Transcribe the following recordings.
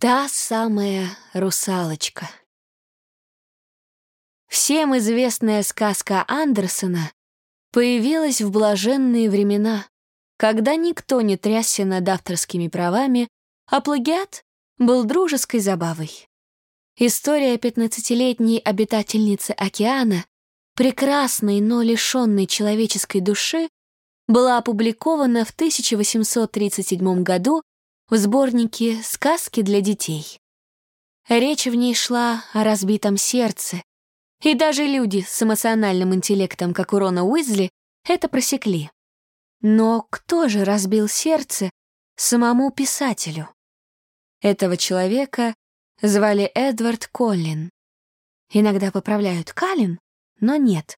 Та самая русалочка. Всем известная сказка Андерсона появилась в блаженные времена, когда никто не трясся над авторскими правами, а плагиат был дружеской забавой. История пятнадцатилетней обитательницы океана, прекрасной, но лишенной человеческой души, была опубликована в 1837 году в сборнике «Сказки для детей». Речь в ней шла о разбитом сердце, и даже люди с эмоциональным интеллектом, как у Рона Уизли, это просекли. Но кто же разбил сердце самому писателю? Этого человека звали Эдвард Коллин. Иногда поправляют Калин, но нет.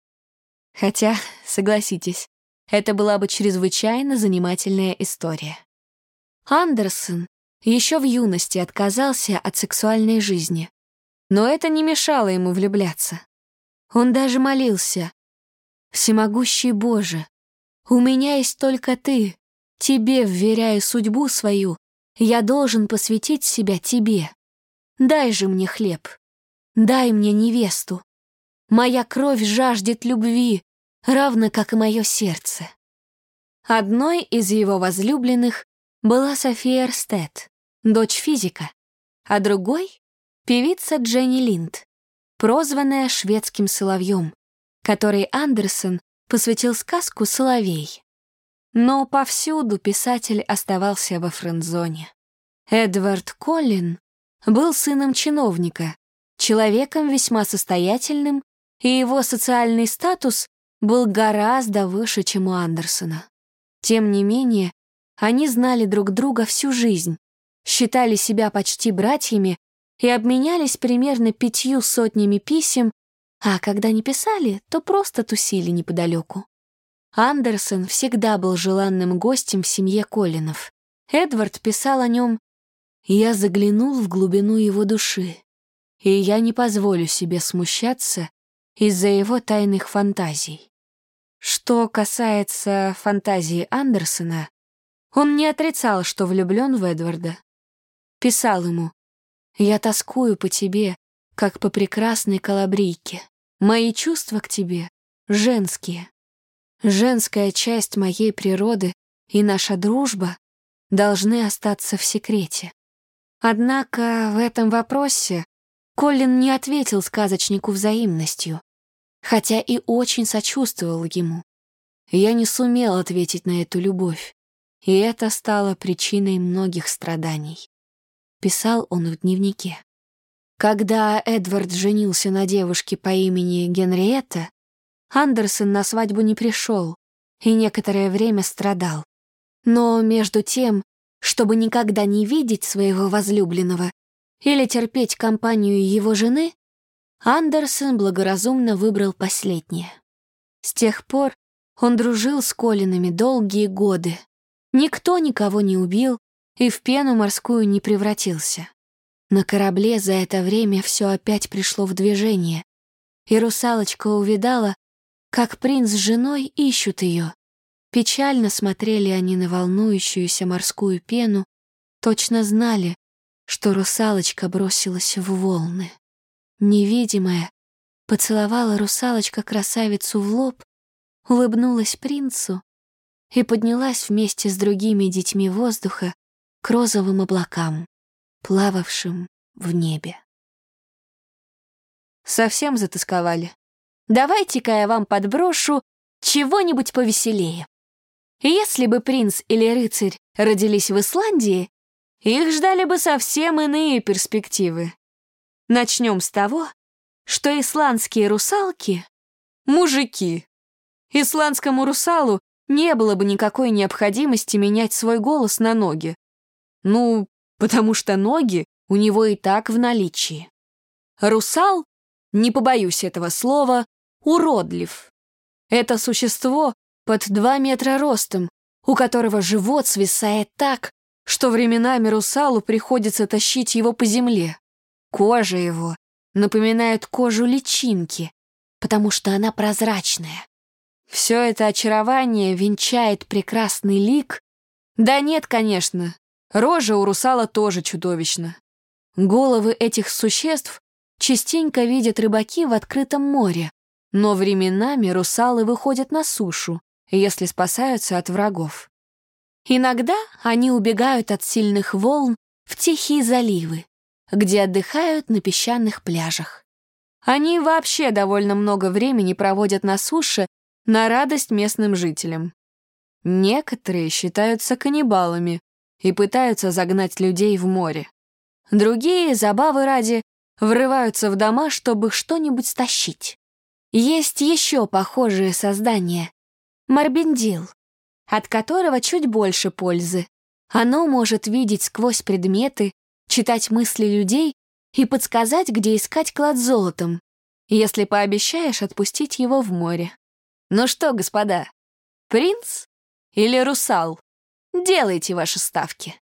Хотя, согласитесь, это была бы чрезвычайно занимательная история. Андерсон еще в юности отказался от сексуальной жизни, но это не мешало ему влюбляться. Он даже молился. «Всемогущий Боже, у меня есть только Ты, Тебе вверяю судьбу свою, я должен посвятить себя Тебе. Дай же мне хлеб, дай мне невесту. Моя кровь жаждет любви, равно как и мое сердце». Одной из его возлюбленных была София Эрстед, дочь физика, а другой — певица Дженни Линд, прозванная шведским соловьем, который Андерсон посвятил сказку «Соловей». Но повсюду писатель оставался во френдзоне. Эдвард Коллин был сыном чиновника, человеком весьма состоятельным, и его социальный статус был гораздо выше, чем у Андерсона. Тем не менее, они знали друг друга всю жизнь, считали себя почти братьями и обменялись примерно пятью сотнями писем, а когда не писали, то просто тусили неподалеку. Андерсон всегда был желанным гостем в семье Коллинов. Эдвард писал о нем «Я заглянул в глубину его души, и я не позволю себе смущаться из-за его тайных фантазий». Что касается фантазии Андерсона, он не отрицал, что влюблен в Эдварда. Писал ему, «Я тоскую по тебе, как по прекрасной калабрийке. Мои чувства к тебе женские. Женская часть моей природы и наша дружба должны остаться в секрете». Однако в этом вопросе Колин не ответил сказочнику взаимностью, хотя и очень сочувствовал ему. Я не сумел ответить на эту любовь и это стало причиной многих страданий. Писал он в дневнике. Когда Эдвард женился на девушке по имени Генриетта, Андерсон на свадьбу не пришел и некоторое время страдал. Но между тем, чтобы никогда не видеть своего возлюбленного или терпеть компанию его жены, Андерсон благоразумно выбрал последнее. С тех пор он дружил с Колинами долгие годы, Никто никого не убил и в пену морскую не превратился. На корабле за это время все опять пришло в движение, и русалочка увидала, как принц с женой ищут ее. Печально смотрели они на волнующуюся морскую пену, точно знали, что русалочка бросилась в волны. Невидимая, поцеловала русалочка красавицу в лоб, улыбнулась принцу и поднялась вместе с другими детьми воздуха к розовым облакам, плававшим в небе. Совсем затасковали. Давайте-ка я вам подброшу чего-нибудь повеселее. Если бы принц или рыцарь родились в Исландии, их ждали бы совсем иные перспективы. Начнем с того, что исландские русалки — мужики. Исландскому русалу не было бы никакой необходимости менять свой голос на ноги. Ну, потому что ноги у него и так в наличии. Русал, не побоюсь этого слова, уродлив. Это существо под два метра ростом, у которого живот свисает так, что временами русалу приходится тащить его по земле. Кожа его напоминает кожу личинки, потому что она прозрачная. Все это очарование венчает прекрасный лик. Да нет, конечно, рожа у русала тоже чудовищна. Головы этих существ частенько видят рыбаки в открытом море, но временами русалы выходят на сушу, если спасаются от врагов. Иногда они убегают от сильных волн в тихие заливы, где отдыхают на песчаных пляжах. Они вообще довольно много времени проводят на суше на радость местным жителям. Некоторые считаются каннибалами и пытаются загнать людей в море. Другие, забавы ради, врываются в дома, чтобы что-нибудь стащить. Есть еще похожие создания. Марбендил, от которого чуть больше пользы. Оно может видеть сквозь предметы, читать мысли людей и подсказать, где искать клад золотом, если пообещаешь отпустить его в море. Ну что, господа, принц или русал? Делайте ваши ставки.